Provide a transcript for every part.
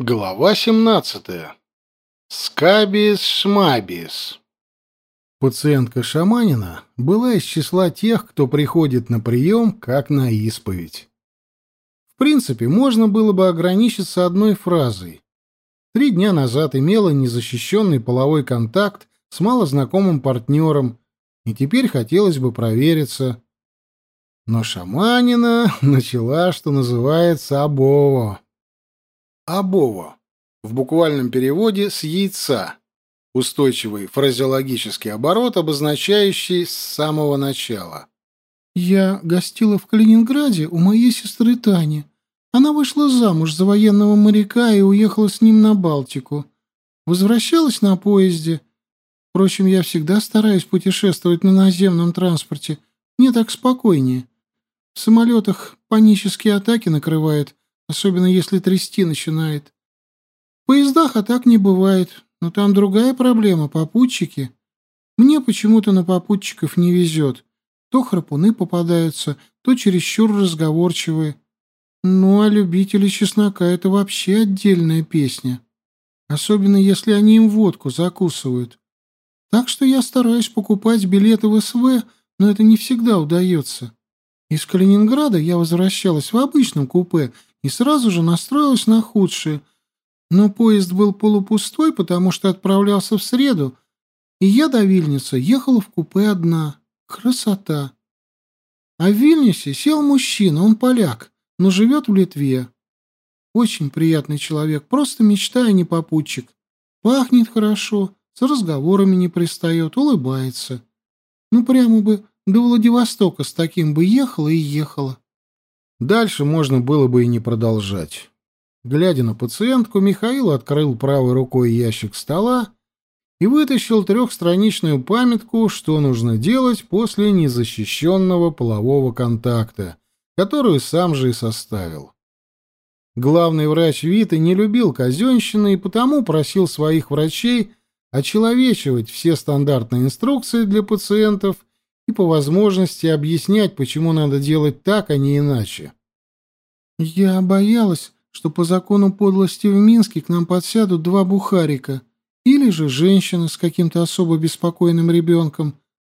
Глава 17. Скабис шмабис. Пациентка Шаманина была из числа тех, кто приходит на прием как на исповедь. В принципе, можно было бы ограничиться одной фразой. Три дня назад имела незащищенный половой контакт с малознакомым партнером, и теперь хотелось бы провериться. Но Шаманина начала, что называется, обово. Абово. В буквальном переводе «с яйца». Устойчивый фразеологический оборот, обозначающий с самого начала. «Я гостила в Калининграде у моей сестры Тани. Она вышла замуж за военного моряка и уехала с ним на Балтику. Возвращалась на поезде. Впрочем, я всегда стараюсь путешествовать на наземном транспорте. Мне так спокойнее. В самолетах панические атаки накрывают, особенно если трясти начинает. В поездах атак не бывает, но там другая проблема — попутчики. Мне почему-то на попутчиков не везет. То храпуны попадаются, то чересчур разговорчивые. Ну, а любители чеснока — это вообще отдельная песня. Особенно, если они им водку закусывают. Так что я стараюсь покупать билеты в СВ, но это не всегда удается. Из Калининграда я возвращалась в обычном купе — и сразу же настроилась на худшее. Но поезд был полупустой, потому что отправлялся в среду, и я до Вильнюса ехала в купе одна. Красота! А в Вильнюсе сел мужчина, он поляк, но живет в Литве. Очень приятный человек, просто мечта, а не попутчик. Пахнет хорошо, с разговорами не пристает, улыбается. Ну, прямо бы до Владивостока с таким бы ехала и ехала. Дальше можно было бы и не продолжать. Глядя на пациентку, Михаил открыл правой рукой ящик стола и вытащил трехстраничную памятку, что нужно делать после незащищенного полового контакта, которую сам же и составил. Главный врач Вита не любил казенщины и потому просил своих врачей очеловечивать все стандартные инструкции для пациентов и по возможности объяснять, почему надо делать так, а не иначе. «Я боялась, что по закону подлости в Минске к нам подсядут два бухарика или же женщина с каким-то особо беспокойным ребенком»,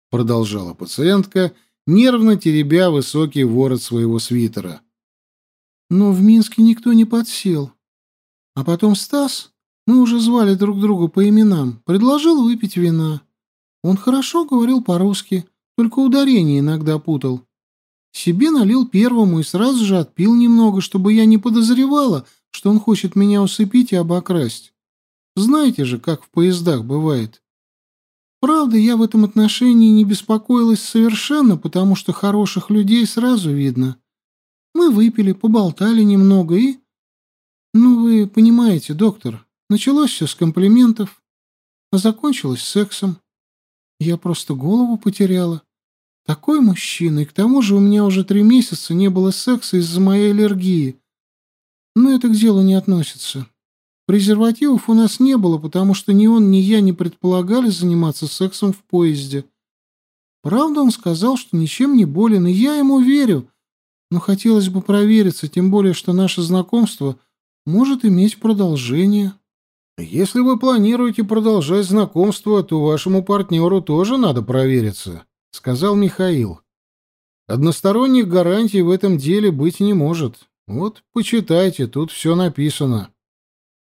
продолжала пациентка, нервно теребя высокий ворот своего свитера. «Но в Минске никто не подсел. А потом Стас, мы уже звали друг друга по именам, предложил выпить вина. Он хорошо говорил по-русски, только ударение иногда путал. Себе налил первому и сразу же отпил немного, чтобы я не подозревала, что он хочет меня усыпить и обокрасть. Знаете же, как в поездах бывает. Правда, я в этом отношении не беспокоилась совершенно, потому что хороших людей сразу видно. Мы выпили, поболтали немного и... Ну, вы понимаете, доктор, началось все с комплиментов, а закончилось сексом. Я просто голову потеряла. Такой мужчина, и к тому же у меня уже три месяца не было секса из-за моей аллергии. Но это к делу не относится. Презервативов у нас не было, потому что ни он, ни я не предполагали заниматься сексом в поезде. Правда, он сказал, что ничем не болен, и я ему верю. Но хотелось бы провериться, тем более, что наше знакомство может иметь продолжение. Если вы планируете продолжать знакомство, то вашему партнеру тоже надо провериться. — сказал Михаил. «Односторонних гарантий в этом деле быть не может. Вот, почитайте, тут все написано».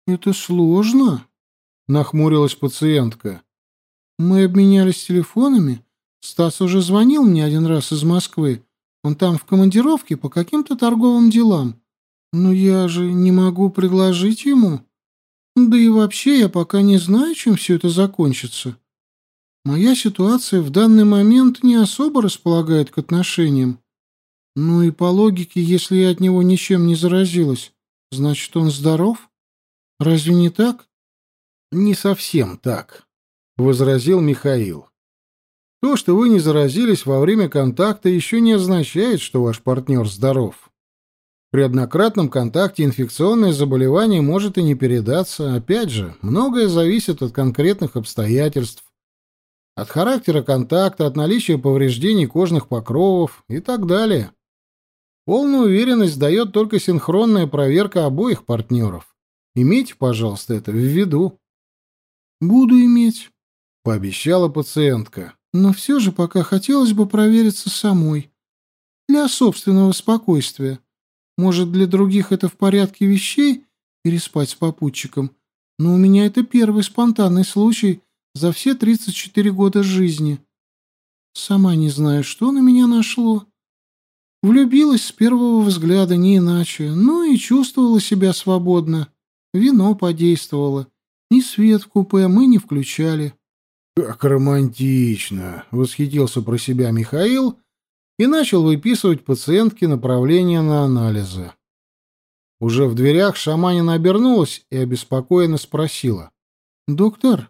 «Это сложно?» — нахмурилась пациентка. «Мы обменялись телефонами. Стас уже звонил мне один раз из Москвы. Он там в командировке по каким-то торговым делам. Но я же не могу предложить ему. Да и вообще я пока не знаю, чем все это закончится. Моя ситуация в данный момент не особо располагает к отношениям. Ну и по логике, если я от него ничем не заразилась, значит, он здоров? Разве не так? Не совсем так, возразил Михаил. То, что вы не заразились во время контакта, еще не означает, что ваш партнер здоров. При однократном контакте инфекционное заболевание может и не передаться. Опять же, многое зависит от конкретных обстоятельств от характера контакта, от наличия повреждений кожных покровов и так далее. Полную уверенность дает только синхронная проверка обоих партнеров. Имейте, пожалуйста, это в виду. Буду иметь, пообещала пациентка. Но все же пока хотелось бы провериться самой. Для собственного спокойствия. Может, для других это в порядке вещей переспать с попутчиком, но у меня это первый спонтанный случай за все 34 года жизни. Сама не знаю, что на меня нашло. Влюбилась с первого взгляда, не иначе, ну и чувствовала себя свободно. Вино подействовало. Ни свет в купе мы не включали. «Как романтично!» — восхитился про себя Михаил и начал выписывать пациентке направление на анализы. Уже в дверях шаманина обернулась и обеспокоенно спросила. «Доктор,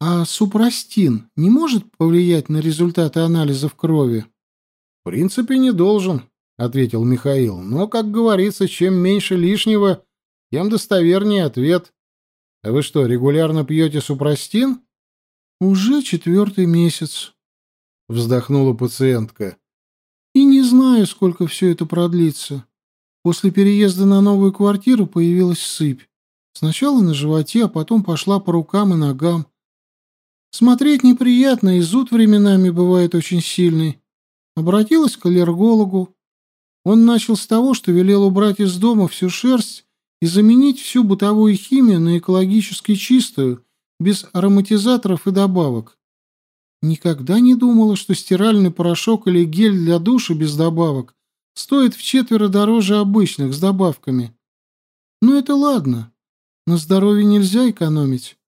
а супрастин не может повлиять на результаты анализов крови?» «В принципе, не должен», — ответил Михаил. «Но, как говорится, чем меньше лишнего, тем достовернее ответ. А вы что, регулярно пьете супрастин?» «Уже четвертый месяц», — вздохнула пациентка. «И не знаю, сколько все это продлится. После переезда на новую квартиру появилась сыпь. Сначала на животе, а потом пошла по рукам и ногам. Смотреть неприятно, и зуд временами бывает очень сильный. Обратилась к аллергологу. Он начал с того, что велел убрать из дома всю шерсть и заменить всю бытовую химию на экологически чистую, без ароматизаторов и добавок. Никогда не думала, что стиральный порошок или гель для душа без добавок стоит в четверо дороже обычных с добавками. Но это ладно. На здоровье нельзя экономить.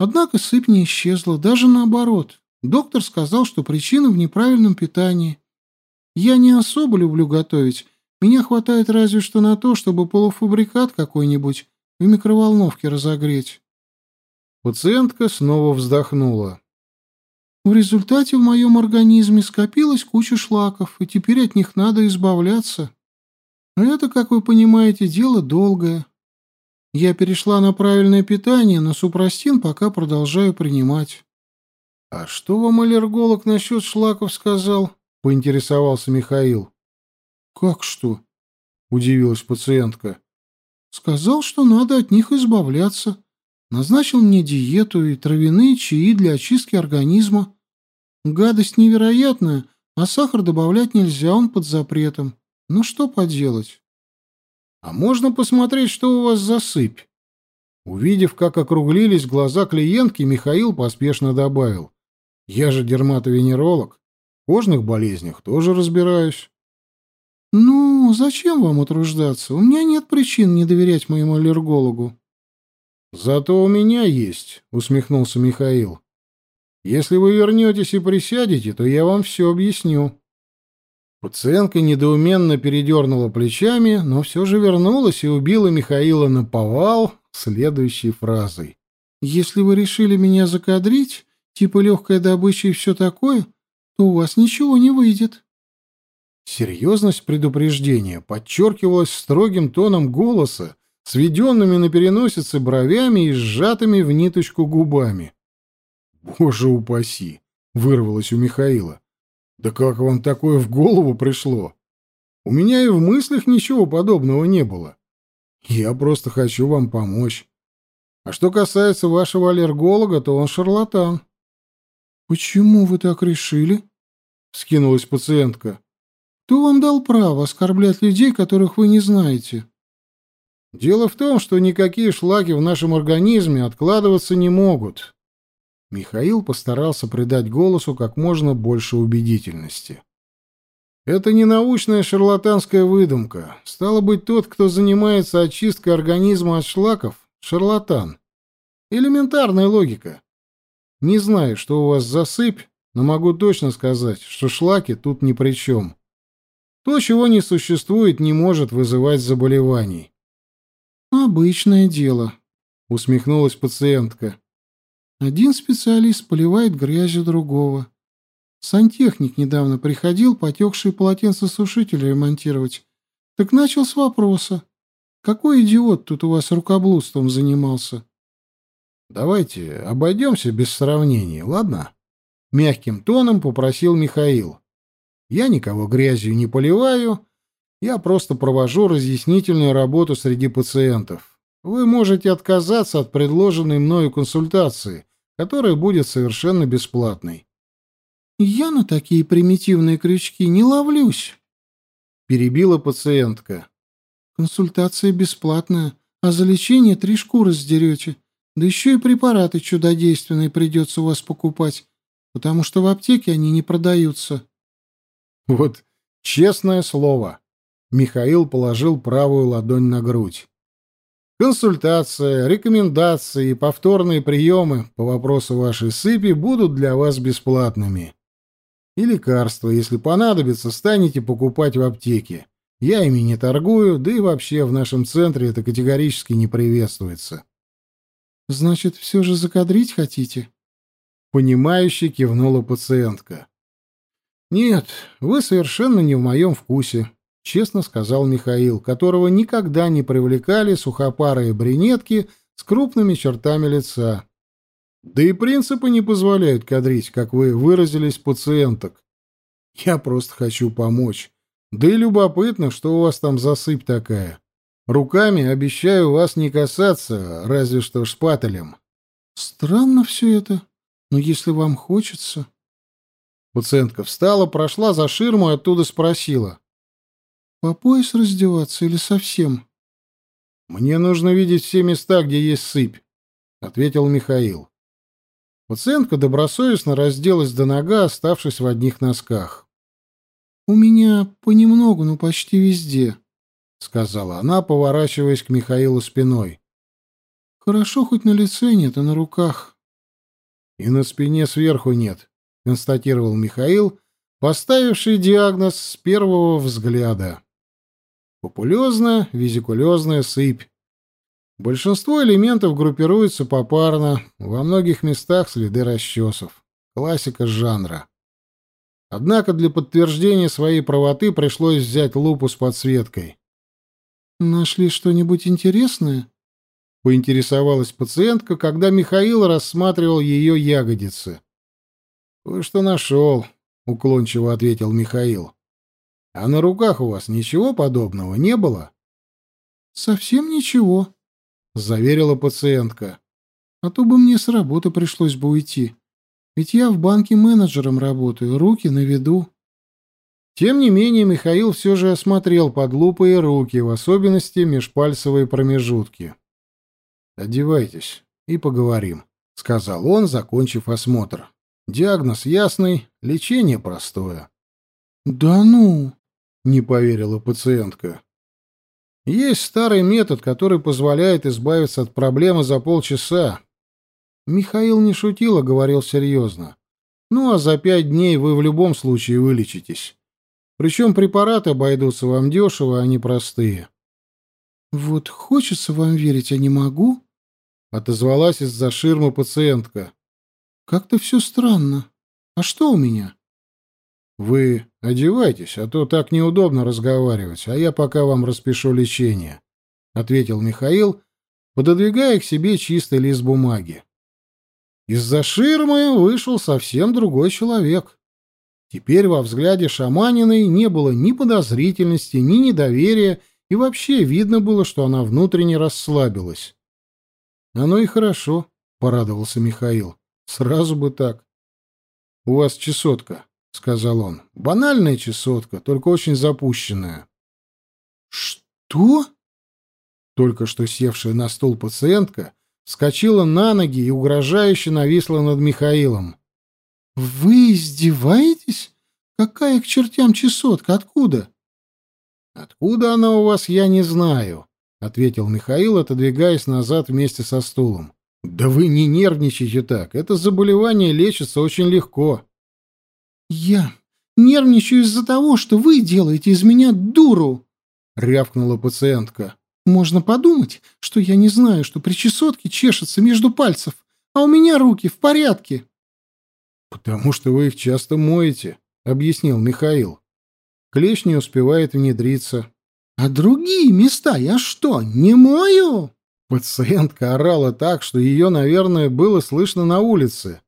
Однако сыпь не исчезла, даже наоборот. Доктор сказал, что причина в неправильном питании. Я не особо люблю готовить. Меня хватает разве что на то, чтобы полуфабрикат какой-нибудь в микроволновке разогреть. Пациентка снова вздохнула. В результате в моем организме скопилась куча шлаков, и теперь от них надо избавляться. Это, как вы понимаете, дело долгое. Я перешла на правильное питание, но супрастин пока продолжаю принимать. — А что вам аллерголог насчет шлаков сказал? — поинтересовался Михаил. — Как что? — удивилась пациентка. — Сказал, что надо от них избавляться. Назначил мне диету и травяные чаи для очистки организма. Гадость невероятная, а сахар добавлять нельзя, он под запретом. Ну что поделать? А можно посмотреть, что у вас за сыпь? Увидев, как округлились глаза клиентки, Михаил поспешно добавил. Я же дерматовенеролог. В кожных болезнях тоже разбираюсь. «Ну, зачем вам утруждаться? У меня нет причин не доверять моему аллергологу». «Зато у меня есть», — усмехнулся Михаил. «Если вы вернетесь и присядете, то я вам все объясню». Пациентка недоуменно передернула плечами, но все же вернулась и убила Михаила на повал следующей фразой. «Если вы решили меня закадрить, типа легкая добыча и все такое, то у вас ничего не выйдет». Серьезность предупреждения подчеркивалась строгим тоном голоса, сведенными на переносице бровями и сжатыми в ниточку губами. «Боже упаси!» — вырвалось у Михаила. «Да как вам такое в голову пришло? У меня и в мыслях ничего подобного не было. Я просто хочу вам помочь. А что касается вашего аллерголога, то он шарлатан». «Почему вы так решили?» — скинулась пациентка. «Кто вам дал право оскорблять людей, которых вы не знаете?» Дело в том, что никакие шлаки в нашем организме откладываться не могут. Михаил постарался придать голосу как можно больше убедительности. Это не научная шарлатанская выдумка. Стало быть, тот, кто занимается очисткой организма от шлаков, шарлатан. Элементарная логика. Не знаю, что у вас за сыпь, но могу точно сказать, что шлаки тут ни при чем. То, чего не существует, не может вызывать заболеваний. «Обычное дело», — усмехнулась пациентка. «Один специалист поливает грязью другого. Сантехник недавно приходил потекшие полотенцесушители ремонтировать. Так начал с вопроса. Какой идиот тут у вас рукоблудством занимался?» «Давайте обойдемся без сравнений, ладно?» Мягким тоном попросил Михаил. «Я никого грязью не поливаю, я просто провожу разъяснительную работу среди пациентов. вы можете отказаться от предложенной мною консультации, которая будет совершенно бесплатной. Я на такие примитивные крючки не ловлюсь, перебила пациентка. Консультация бесплатная, а за лечение три шкуры сдерете. Да еще и препараты чудодейственные придется у вас покупать, потому что в аптеке они не продаются. Вот честное слово. Михаил положил правую ладонь на грудь. Консультация, рекомендации и повторные приемы по вопросу вашей сыпи будут для вас бесплатными. И лекарства, если понадобится, станете покупать в аптеке. Я ими не торгую, да и вообще в нашем центре это категорически не приветствуется. Значит, все же закадрить хотите? Понимающе кивнула пациентка. Нет, вы совершенно не в моем вкусе, честно сказал Михаил, которого никогда не привлекали сухопарые брюнетки с крупными чертами лица. Да и принципы не позволяют кадрить, как вы выразились, пациенток. Я просто хочу помочь. Да и любопытно, что у вас там за сыпь такая. Руками обещаю вас не касаться, разве что шпателем. Странно все это, но если вам хочется... Пациентка встала, прошла за ширму и оттуда спросила. По пояс раздеваться или совсем? Мне нужно видеть все места, где есть сыпь, ответил Михаил. Пациентка добросовестно разделась до нога, оставшись в одних носках. «У меня понемногу, но почти везде», — сказала она, поворачиваясь к Михаилу спиной. «Хорошо, хоть на лице нет, а на руках». «И на спине сверху нет», — констатировал Михаил, поставивший диагноз с первого взгляда. «Популезная визикулезная сыпь. Большинство элементов группируются попарно, во многих местах следы расчесов. Классика жанра. Однако для подтверждения своей правоты пришлось взять лупу с подсветкой. «Нашли что-нибудь интересное?» — поинтересовалась пациентка, когда Михаил рассматривал ее ягодицы. «Кое-что нашел», — уклончиво ответил Михаил. «А на руках у вас ничего подобного не было?» «Совсем ничего», — заверила пациентка. «А то бы мне с работы пришлось бы уйти. Ведь я в банке менеджером работаю, руки на виду». Тем не менее, Михаил все же осмотрел под лупой руки, в особенности межпальцевые промежутки. «Одевайтесь и поговорим», — сказал он, закончив осмотр. «Диагноз ясный, лечение простое». «Да ну!» — не поверила пациентка. Есть старый метод, который позволяет избавиться от проблемы за полчаса. Михаил не шутил, а говорил серьезно. Ну, а за пять дней вы в любом случае вылечитесь. Причем препараты обойдутся вам дешево, а не простые. «Вот хочется вам верить, а не могу», — отозвалась из-за ширмы пациентка. «Как-то все странно. А что у меня?» «Вы одевайтесь, а то так неудобно разговаривать, а я пока вам распишу лечение», — ответил Михаил, пододвигая к себе чистый лист бумаги. Из-за ширмы вышел совсем другой человек. Теперь во взгляде Шаманиной не было ни подозрительности, ни недоверия, и вообще видно было, что она внутренне расслабилась. «Оно и хорошо», — порадовался Михаил. «Сразу бы так. У вас чесотка». — сказал он. — Банальная чесотка, только очень запущенная. — Что? Только что севшая на стул пациентка вскочила на ноги и угрожающе нависла над Михаилом. — Вы издеваетесь? Какая к чертям чесотка? Откуда? — Откуда она у вас, я не знаю, — ответил Михаил, отодвигаясь назад вместе со стулом. — Да вы не нервничайте так, это заболевание лечится очень легко. — «Я нервничаю из-за того, что вы делаете из меня дуру!» — рявкнула пациентка. «Можно подумать, что я не знаю, что при чесотке чешется между пальцев, а у меня руки в порядке». «Потому что вы их часто моете», — объяснил Михаил. Клещ не успевает внедриться. «А другие места я что, не мою?» Пациентка орала так, что ее, наверное, было слышно на улице.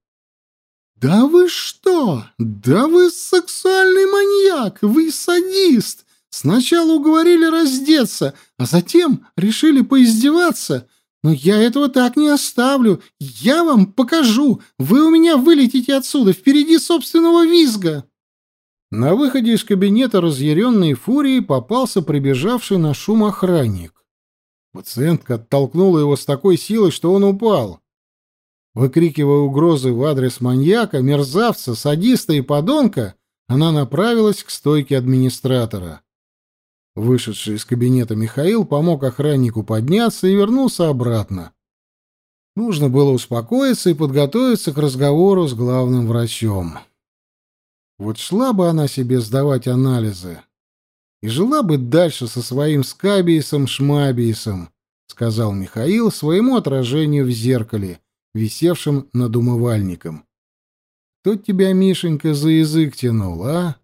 «Да вы что? Да вы сексуальный маньяк! Вы садист! Сначала уговорили раздеться, а затем решили поиздеваться. Но я этого так не оставлю. Я вам покажу. Вы у меня вылетите отсюда впереди собственного визга. На выходе из кабинета разъяренной фурией попался прибежавший на шум охранник. Пациентка оттолкнула его с такой силой, что он упал. Выкрикивая угрозы в адрес маньяка, мерзавца, садиста и подонка, она направилась к стойке администратора. Вышедший из кабинета Михаил помог охраннику подняться и вернулся обратно. Нужно было успокоиться и подготовиться к разговору с главным врачом. Вот шла бы она себе сдавать анализы и жила бы дальше со своим скабиесом-шмабиесом, сказал Михаил своему отражению в зеркале, висевшем над умывальником. Кто тебя, Мишенька, за язык тянул, а?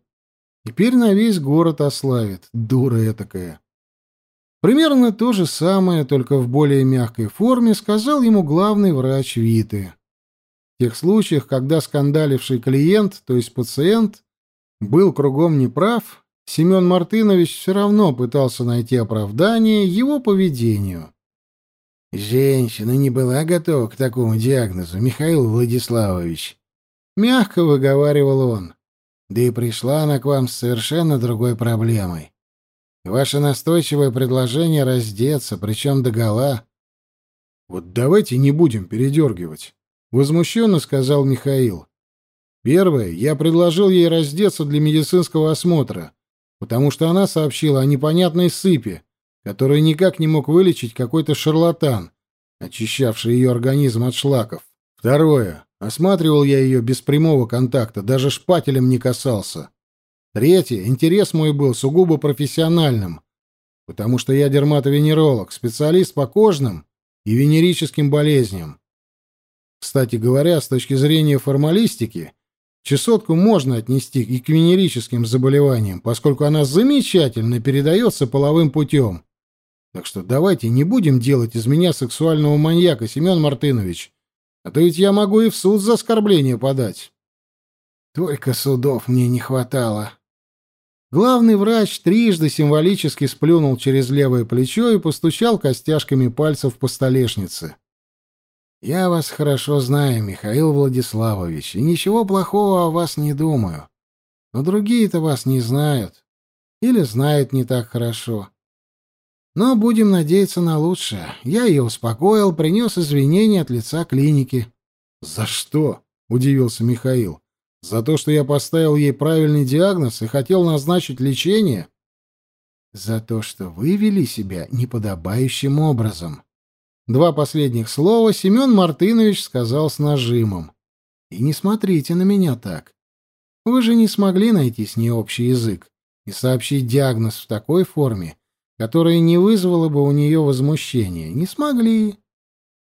Теперь на весь город ославит, дура этакая. Примерно то же самое, только в более мягкой форме, сказал ему главный врач Виты. В тех случаях, когда скандаливший клиент, то есть пациент, был кругом неправ, Семен Мартынович все равно пытался найти оправдание его поведению. «Женщина не была готова к такому диагнозу, Михаил Владиславович», — мягко выговаривал он. Да и пришла она к вам с совершенно другой проблемой. Ваше настойчивое предложение раздеться, причем догола. — Вот давайте не будем передергивать, — возмущенно сказал Михаил. Первое, я предложил ей раздеться для медицинского осмотра, потому что она сообщила о непонятной сыпи, которую никак не мог вылечить какой-то шарлатан, очищавший ее организм от шлаков. Второе, Осматривал я ее без прямого контакта, даже шпателем не касался. Третье, интерес мой был сугубо профессиональным, потому что я дерматовенеролог, специалист по кожным и венерическим болезням. Кстати говоря, с точки зрения формалистики, чесотку можно отнести и к венерическим заболеваниям, поскольку она замечательно передается половым путем. Так что давайте не будем делать из меня сексуального маньяка, Семен Мартынович, а то ведь я могу и в суд за оскорбление подать. Только судов мне не хватало. Главный врач трижды символически сплюнул через левое плечо и постучал костяшками пальцев по столешнице. «Я вас хорошо знаю, Михаил Владиславович, и ничего плохого о вас не думаю. Но другие-то вас не знают. Или знают не так хорошо. Но будем надеяться на лучшее. Я ее успокоил, принес извинения от лица клиники. «За что?» — удивился Михаил. «За то, что я поставил ей правильный диагноз и хотел назначить лечение?» «За то, что вы вели себя неподобающим образом». Два последних слова Семен Мартынович сказал с нажимом. «И не смотрите на меня так. Вы же не смогли найти с ней общий язык и сообщить диагноз в такой форме, которое не вызвало бы у нее возмущения. Не смогли.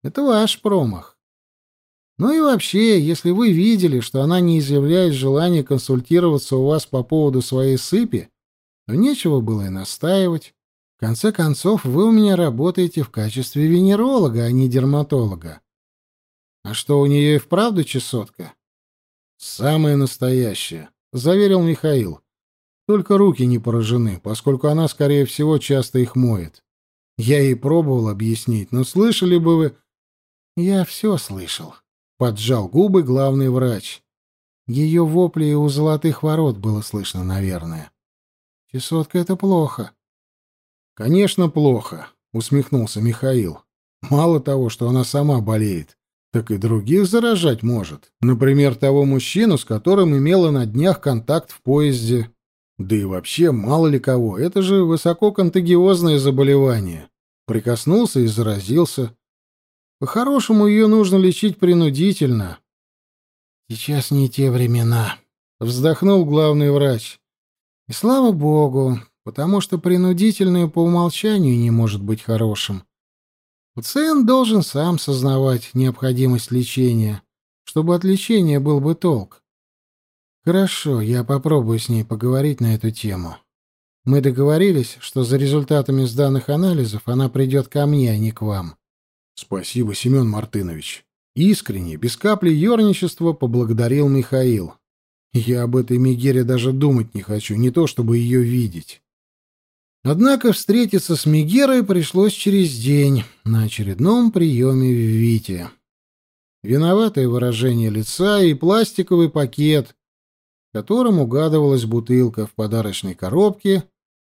Это ваш промах. Ну и вообще, если вы видели, что она не изъявляет желания консультироваться у вас по поводу своей сыпи, то нечего было и настаивать. В конце концов, вы у меня работаете в качестве венеролога, а не дерматолога. А что, у нее и вправду чесотка? Самое настоящее, заверил Михаил. Только руки не поражены, поскольку она, скорее всего, часто их моет. Я ей пробовал объяснить, но слышали бы вы... Я все слышал. Поджал губы главный врач. Ее вопли у золотых ворот было слышно, наверное. Чесотка — это плохо. Конечно, плохо, усмехнулся Михаил. Мало того, что она сама болеет, так и других заражать может. Например, того мужчину, с которым имела на днях контакт в поезде. Да и вообще, мало ли кого, это же высококонтагиозное заболевание. Прикоснулся и заразился. По-хорошему, ее нужно лечить принудительно. «Сейчас не те времена», — вздохнул главный врач. «И слава богу, потому что принудительное по умолчанию не может быть хорошим. Пациент должен сам сознавать необходимость лечения, чтобы от лечения был бы толк. Хорошо, я попробую с ней поговорить на эту тему. Мы договорились, что за результатами сданных анализов она придет ко мне, а не к вам. Спасибо, Семен Мартынович. Искренне, без капли ерничества, поблагодарил Михаил. Я об этой Мегере даже думать не хочу, не то чтобы ее видеть. Однако встретиться с Мегерой пришлось через день на очередном приеме в Вите. Виноватое выражение лица и пластиковый пакет, в котором угадывалась бутылка в подарочной коробке,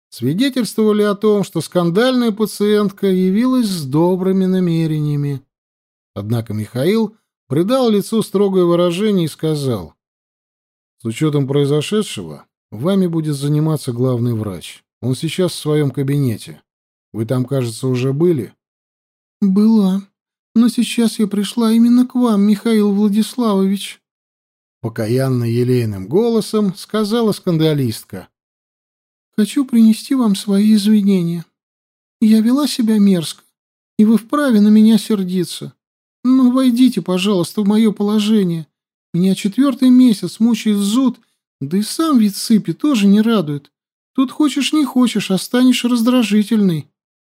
свидетельствовали о том, что скандальная пациентка явилась с добрыми намерениями. Однако Михаил придал лицу строгое выражение и сказал, «С учетом произошедшего, вами будет заниматься главный врач. Он сейчас в своем кабинете. Вы там, кажется, уже были?» «Была. Но сейчас я пришла именно к вам, Михаил Владиславович». Покаянно елейным голосом сказала скандалистка. «Хочу принести вам свои извинения. Я вела себя мерзко, и вы вправе на меня сердиться. Но войдите, пожалуйста, в мое положение. Меня четвертый месяц мучает зуд, да и сам вид сыпи тоже не радует. Тут хочешь не хочешь, а станешь раздражительный.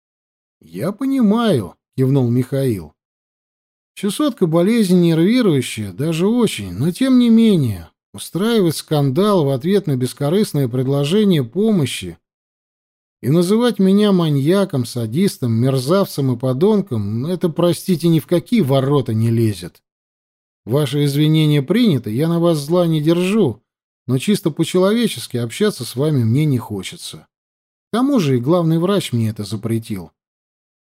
— Я понимаю, — кивнул Михаил. Чесотка болезнь нервирующая, даже очень, но тем не менее, устраивать скандал в ответ на бескорыстное предложение помощи и называть меня маньяком, садистом, мерзавцем и подонком — это, простите, ни в какие ворота не лезет. Ваши извинения приняты, я на вас зла не держу, но чисто по-человечески общаться с вами мне не хочется. К тому же и главный врач мне это запретил.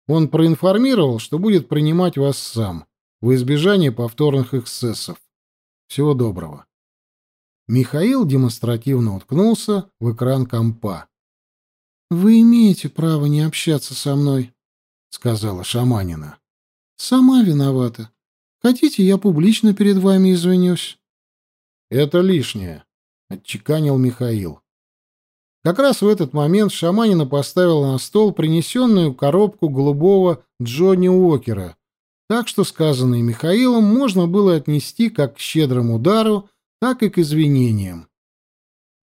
Он проинформировал, что будет принимать вас сам, во избежание повторных эксцессов. Всего доброго. Михаил демонстративно уткнулся в экран компа. «Вы имеете право не общаться со мной», — сказала Шаманина. «Сама виновата. Хотите, я публично перед вами извинюсь?» «Это лишнее. — отчеканил Михаил. Как раз в этот момент Шаманина поставила на стол принесенную коробку голубого Джонни Уокера, так что сказанное Михаилом можно было отнести как к щедрому удару, так и к извинениям.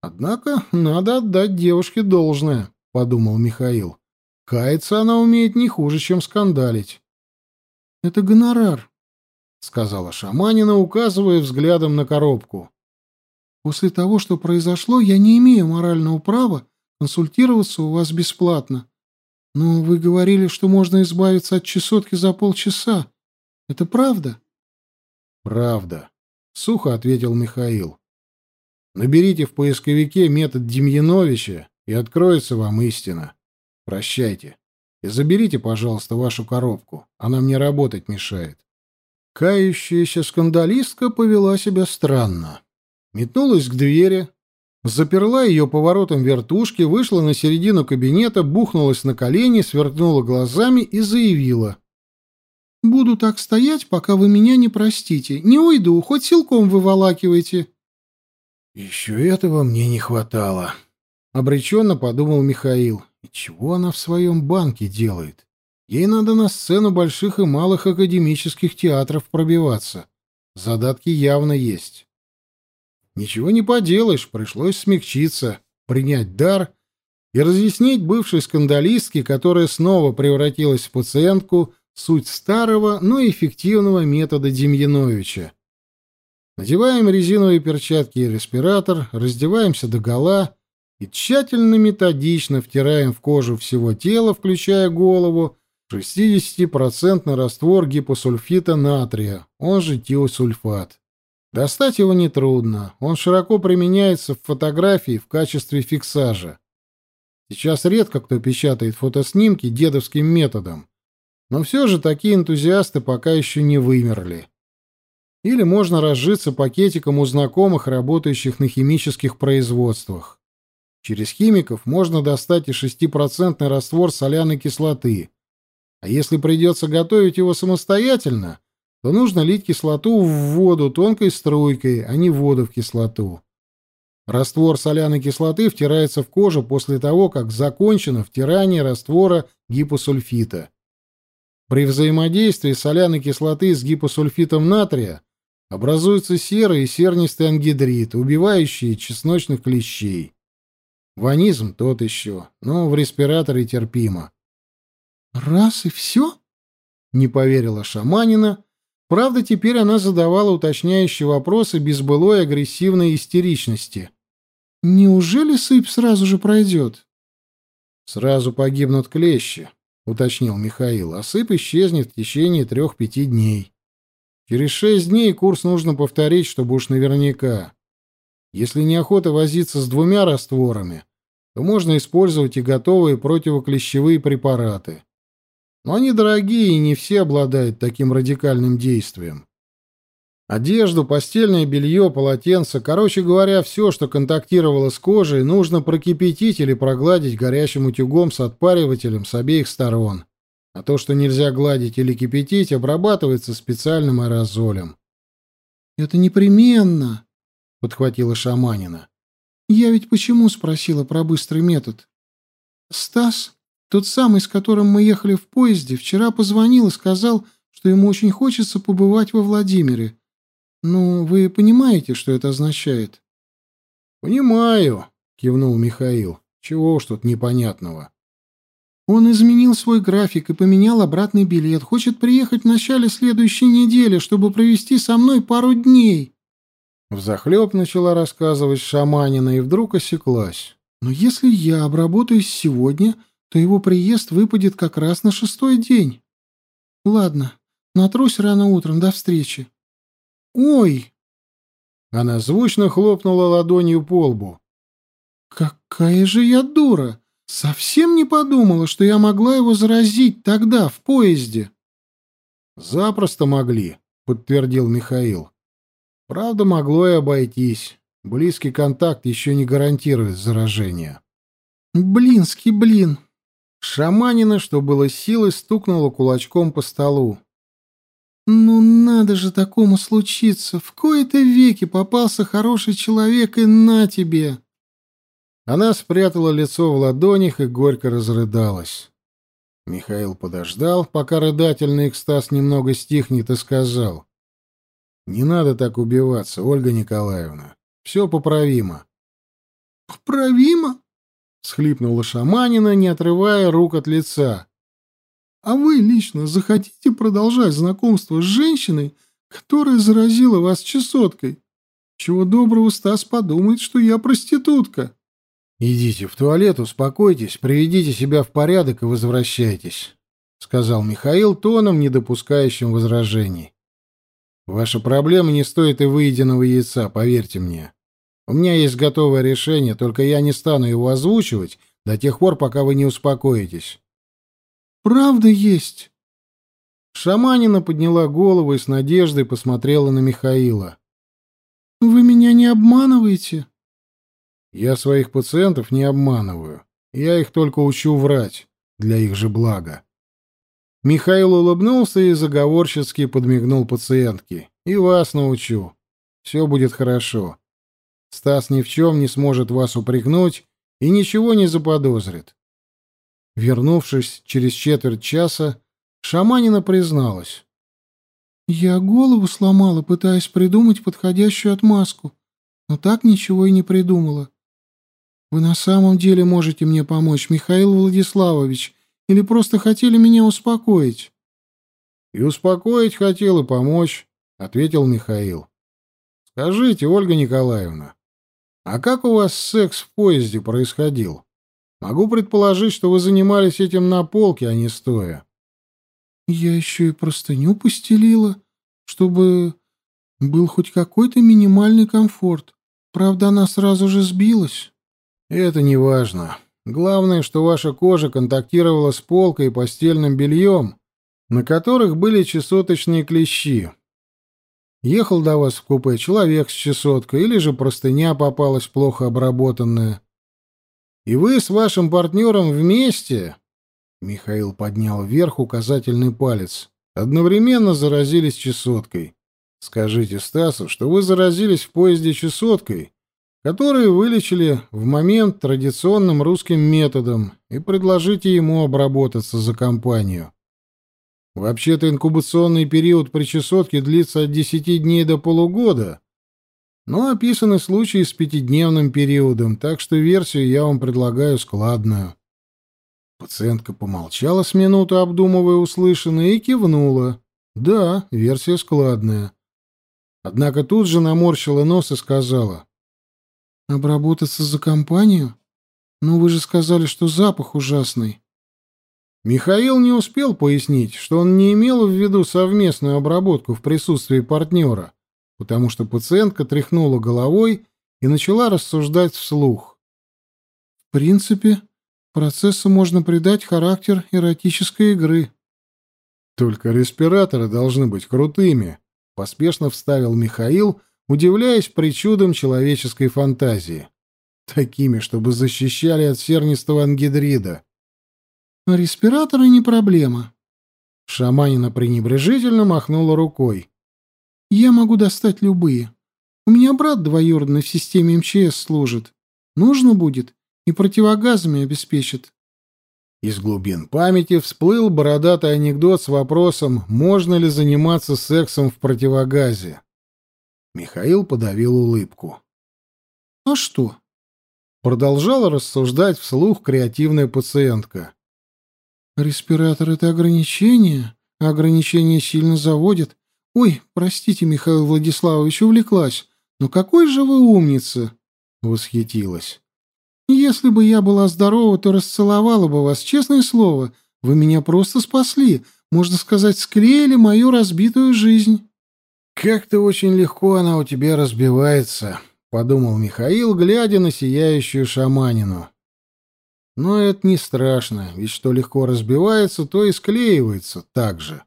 «Однако надо отдать девушке должное», — подумал Михаил. «Каяться она умеет не хуже, чем скандалить». «Это гонорар», — сказала Шаманина, указывая взглядом на коробку. После того, что произошло, я не имею морального права консультироваться у вас бесплатно. Но вы говорили, что можно избавиться от чесотки за полчаса. Это правда? Правда, сухо ответил Михаил. Наберите в поисковике метод Демьяновича, и откроется вам истина. Прощайте. И заберите, пожалуйста, вашу коробку. Она мне работать мешает. Кающаяся скандалистка повела себя странно метнулась к двери, заперла ее поворотом вертушки, вышла на середину кабинета, бухнулась на колени, сверкнула глазами и заявила. «Буду так стоять, пока вы меня не простите. Не уйду, хоть силком выволакивайте». «Еще этого мне не хватало», — обреченно подумал Михаил. «И чего она в своем банке делает? Ей надо на сцену больших и малых академических театров пробиваться. Задатки явно есть». Ничего не поделаешь, пришлось смягчиться, принять дар и разъяснить бывшей скандалистке, которая снова превратилась в пациентку, суть старого, но эффективного метода Демьяновича. Надеваем резиновые перчатки и респиратор, раздеваемся до гола и тщательно-методично втираем в кожу всего тела, включая голову, 60% раствор гипосульфита натрия, он же тиосульфат. Достать его нетрудно. Он широко применяется в фотографии в качестве фиксажа. Сейчас редко кто печатает фотоснимки дедовским методом. Но все же такие энтузиасты пока еще не вымерли. Или можно разжиться пакетиком у знакомых, работающих на химических производствах. Через химиков можно достать и 6% раствор соляной кислоты. А если придется готовить его самостоятельно, то нужно лить кислоту в воду тонкой струйкой, а не воду в кислоту. Раствор соляной кислоты втирается в кожу после того, как закончено втирание раствора гипосульфита. При взаимодействии соляной кислоты с гипосульфитом натрия образуется серый и сернистый ангидрид, убивающие чесночных клещей. Ванизм тот еще, но в респираторе терпимо. «Раз и все?» — не поверила Шаманина, Правда, теперь она задавала уточняющие вопросы без былой агрессивной истеричности. «Неужели сыпь сразу же пройдет?» Сразу погибнут клещи, уточнил Михаил. А сыпь исчезнет в течение трех-пяти дней. Через шесть дней курс нужно повторить, чтобы уж наверняка. Если неохота возиться с двумя растворами, то можно использовать и готовые противоклещевые препараты. Но они дорогие, и не все обладают таким радикальным действием. Одежду, постельное белье, полотенце, короче говоря, все, что контактировало с кожей, нужно прокипятить или прогладить горячим утюгом с отпаривателем с обеих сторон. А то, что нельзя гладить или кипятить, обрабатывается специальным аэрозолем. «Это непременно», — подхватила Шаманина. «Я ведь почему спросила про быстрый метод? Стас тот самый, с которым мы ехали в поезде, вчера позвонил и сказал, что ему очень хочется побывать во Владимире. Ну, вы понимаете, что это означает? Понимаю, кивнул Михаил. Чего уж тут непонятного. Он изменил свой график и поменял обратный билет. Хочет приехать в начале следующей недели, чтобы провести со мной пару дней. Взахлеб начала рассказывать шаманина и вдруг осеклась. Но если я обработаюсь сегодня, то его приезд выпадет как раз на шестой день. Ладно, натрусь рано утром, до встречи. Ой! Она звучно хлопнула ладонью по лбу. Какая же я дура! Совсем не подумала, что я могла его заразить тогда, в поезде. Запросто могли, подтвердил Михаил. Правда, могло и обойтись. Близкий контакт еще не гарантирует заражение. Блинский блин, Шаманина, что было силой, стукнула кулачком по столу. «Ну надо же такому случиться! В кои-то веки попался хороший человек, и на тебе!» Она спрятала лицо в ладонях и горько разрыдалась. Михаил подождал, пока рыдательный экстаз немного стихнет, и сказал. «Не надо так убиваться, Ольга Николаевна. Все поправимо». «Поправимо?» Схлипнула шаманина, не отрывая рук от лица. А вы лично захотите продолжать знакомство с женщиной, которая заразила вас чесоткой? Чего доброго Стас подумает, что я проститутка. Идите в туалет, успокойтесь, приведите себя в порядок и возвращайтесь, сказал Михаил тоном, не допускающим возражений. Ваша проблема не стоит и выеденного яйца, поверьте мне. У меня есть готовое решение, только я не стану его озвучивать до тех пор, пока вы не успокоитесь. Правда есть. Шаманина подняла голову и с надеждой посмотрела на Михаила. Вы меня не обманываете? Я своих пациентов не обманываю. Я их только учу врать для их же блага. Михаил улыбнулся и заговорщицки подмигнул пациентке. И вас научу. Все будет хорошо. Стас ни в чем не сможет вас упрекнуть и ничего не заподозрит. Вернувшись через четверть часа, шаманина призналась. «Я голову сломала, пытаясь придумать подходящую отмазку, но так ничего и не придумала. Вы на самом деле можете мне помочь, Михаил Владиславович, или просто хотели меня успокоить?» «И успокоить хотел, и помочь», — ответил Михаил. «Скажите, Ольга Николаевна, а как у вас секс в поезде происходил? Могу предположить, что вы занимались этим на полке, а не стоя. Я еще и простыню постелила, чтобы был хоть какой-то минимальный комфорт. Правда, она сразу же сбилась. Это не важно. Главное, что ваша кожа контактировала с полкой и постельным бельем, на которых были чесоточные клещи. Ехал до вас в купе человек с чесоткой, или же простыня попалась плохо обработанная. И вы с вашим партнером вместе...» Михаил поднял вверх указательный палец. «Одновременно заразились чесоткой. Скажите Стасу, что вы заразились в поезде чесоткой, которую вылечили в момент традиционным русским методом, и предложите ему обработаться за компанию. Вообще-то инкубационный период при чесотке длится от 10 дней до полугода, но описаны случаи с пятидневным периодом, так что версию я вам предлагаю складную. Пациентка помолчала с минуту, обдумывая услышанное, и кивнула. Да, версия складная. Однако тут же наморщила нос и сказала. «Обработаться за компанию? «Ну вы же сказали, что запах ужасный». Михаил не успел пояснить, что он не имел в виду совместную обработку в присутствии партнера, потому что пациентка тряхнула головой и начала рассуждать вслух. «В принципе, процессу можно придать характер эротической игры». «Только респираторы должны быть крутыми», — поспешно вставил Михаил, удивляясь причудам человеческой фантазии. «Такими, чтобы защищали от сернистого ангидрида». «Респираторы не проблема». Шаманина пренебрежительно махнула рукой. «Я могу достать любые. У меня брат двоюродный в системе МЧС служит. Нужно будет, и противогазами обеспечит. Из глубин памяти всплыл бородатый анекдот с вопросом, можно ли заниматься сексом в противогазе. Михаил подавил улыбку. «А что?» Продолжала рассуждать вслух креативная пациентка. «Респиратор — это ограничение, а ограничение сильно заводит. Ой, простите, Михаил Владиславович, увлеклась. Но какой же вы умница!» — восхитилась. Если бы я была здорова, то расцеловала бы вас, честное слово. Вы меня просто спасли, можно сказать, склеили мою разбитую жизнь. Как-то очень легко она у тебя разбивается, подумал Михаил, глядя на сияющую шаманину. Но это не страшно, ведь что легко разбивается, то и склеивается так же.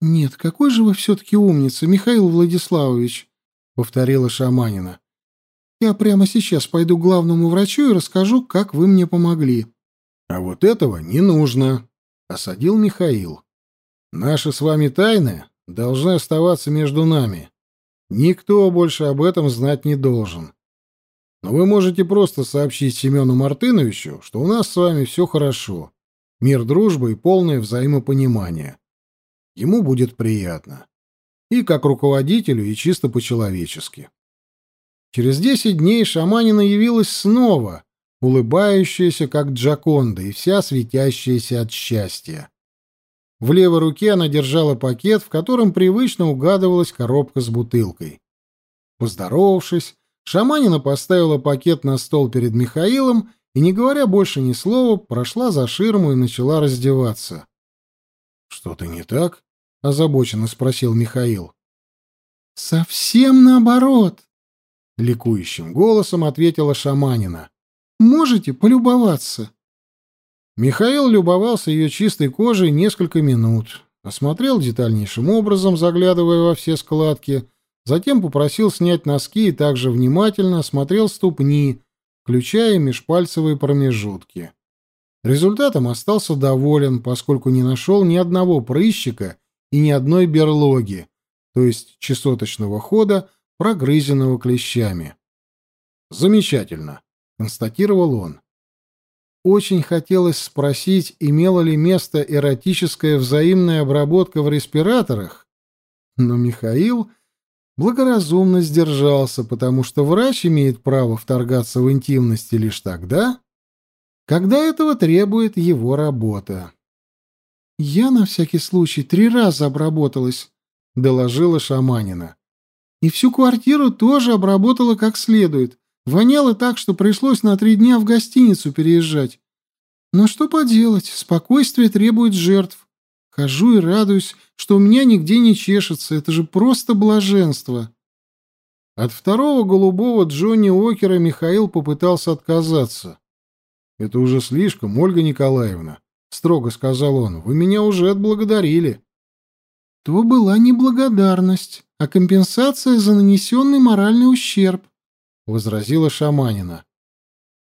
Нет, какой же вы все-таки умница, Михаил Владиславович, повторила шаманина. Я прямо сейчас пойду к главному врачу и расскажу, как вы мне помогли. — А вот этого не нужно, — осадил Михаил. — Наши с вами тайны должны оставаться между нами. Никто больше об этом знать не должен. Но вы можете просто сообщить Семену Мартыновичу, что у нас с вами все хорошо. Мир, дружба и полное взаимопонимание. Ему будет приятно. И как руководителю, и чисто по-человечески. Через десять дней шаманина явилась снова, улыбающаяся, как Джаконда, и вся светящаяся от счастья. В левой руке она держала пакет, в котором привычно угадывалась коробка с бутылкой. Поздоровавшись, шаманина поставила пакет на стол перед Михаилом и, не говоря больше ни слова, прошла за ширму и начала раздеваться. «Что-то не так?» — озабоченно спросил Михаил. «Совсем наоборот», ликующим голосом ответила шаманина. Можете полюбоваться. Михаил любовался ее чистой кожей несколько минут, осмотрел детальнейшим образом, заглядывая во все складки, затем попросил снять носки и также внимательно осмотрел ступни, включая межпальцевые промежутки. Результатом остался доволен, поскольку не нашел ни одного прыщика и ни одной берлоги, то есть чесоточного хода, прогрызенного клещами. «Замечательно», — констатировал он. Очень хотелось спросить, имела ли место эротическая взаимная обработка в респираторах, но Михаил благоразумно сдержался, потому что врач имеет право вторгаться в интимности лишь тогда, когда этого требует его работа. «Я на всякий случай три раза обработалась», — доложила Шаманина. И всю квартиру тоже обработала как следует. Воняло так, что пришлось на три дня в гостиницу переезжать. Но что поделать, спокойствие требует жертв. Хожу и радуюсь, что у меня нигде не чешется. Это же просто блаженство. От второго голубого Джонни Окера Михаил попытался отказаться. «Это уже слишком, Ольга Николаевна», — строго сказал он. «Вы меня уже отблагодарили». «То была неблагодарность а компенсация за нанесенный моральный ущерб», — возразила Шаманина.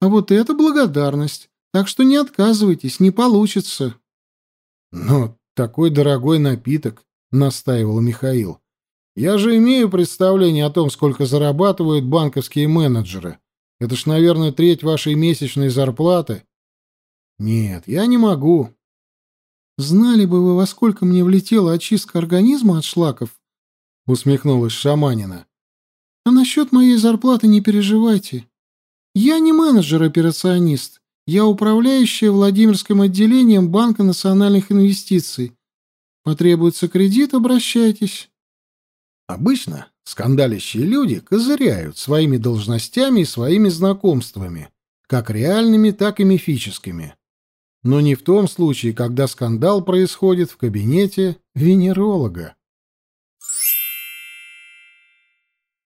«А вот это благодарность, так что не отказывайтесь, не получится». «Но такой дорогой напиток», — настаивал Михаил. «Я же имею представление о том, сколько зарабатывают банковские менеджеры. Это ж, наверное, треть вашей месячной зарплаты». «Нет, я не могу». «Знали бы вы, во сколько мне влетела очистка организма от шлаков, усмехнулась Шаманина. А насчет моей зарплаты не переживайте. Я не менеджер-операционист. Я управляющая Владимирским отделением Банка национальных инвестиций. Потребуется кредит, обращайтесь. Обычно скандалящие люди козыряют своими должностями и своими знакомствами, как реальными, так и мифическими. Но не в том случае, когда скандал происходит в кабинете венеролога.